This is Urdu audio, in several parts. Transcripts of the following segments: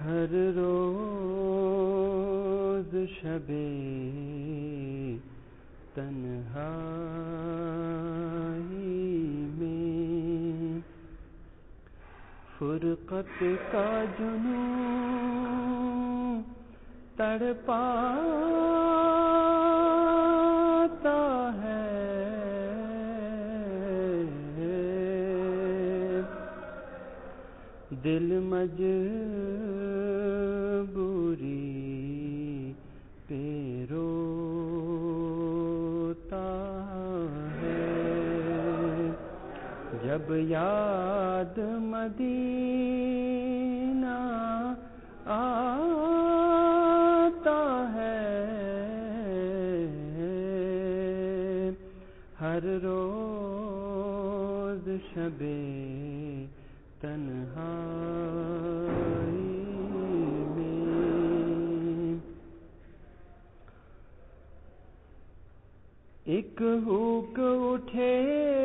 ہر روز شب تنہائی فرقت کا جنوں تڑپاتا ہے دل مج جب یاد مدینہ آتا ہے ہر روز شبے تنہائی میں۔ ایک ہوک اٹھے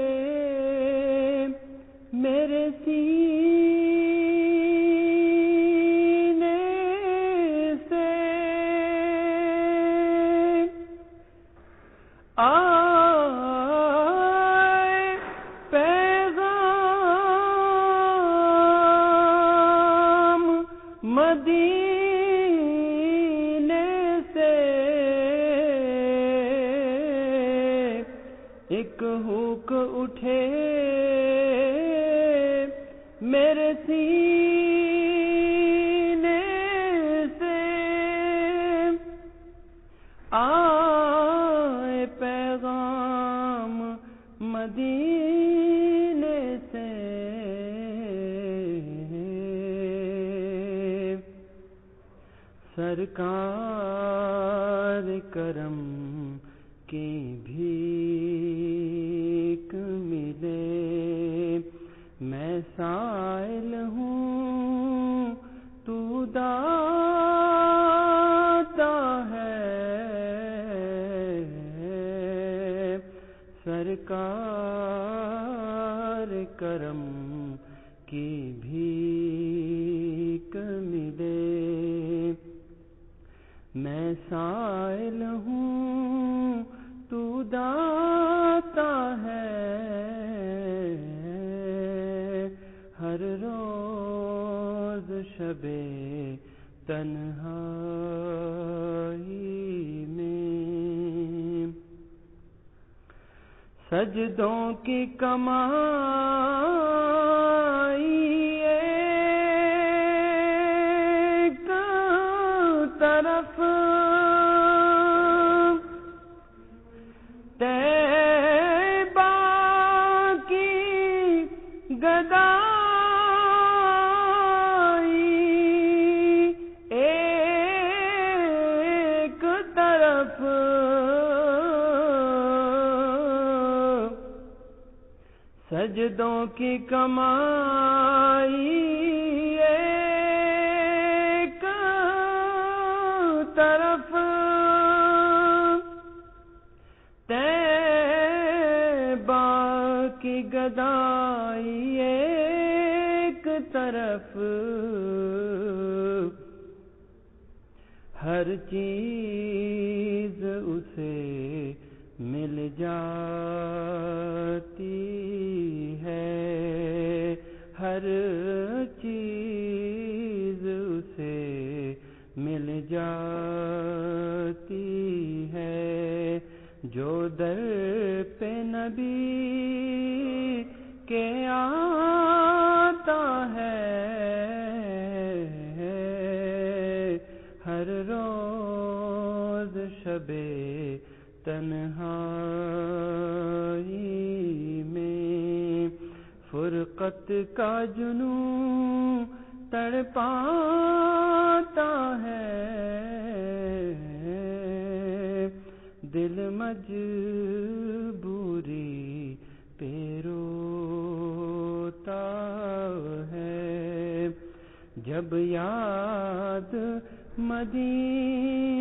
ایک ہوک اٹھے میرے سینے سے۔ آئے پیغام مدینے سے۔ سرکار کرم کی بھیک ملے۔ میں سائل ہوں، تو داتا ہے۔ سرکار کرم کی بھیک ملے۔ میں سائل ہوں شبے تنہائی میں۔ سجدوں کی کمائی سجدوں کی کمائی ایک طرف۔ تیبا کی گدائی ایک طرف۔ ہر چیز اسے مل جاتی ہے۔ ہر چیز اسے مل جاتی ہے۔ جو در بے تنہائی میں فرقت کا جنوں تڑپاتا ہے۔ دل مجبوری پیروتا ہے۔ جب یاد مدینہ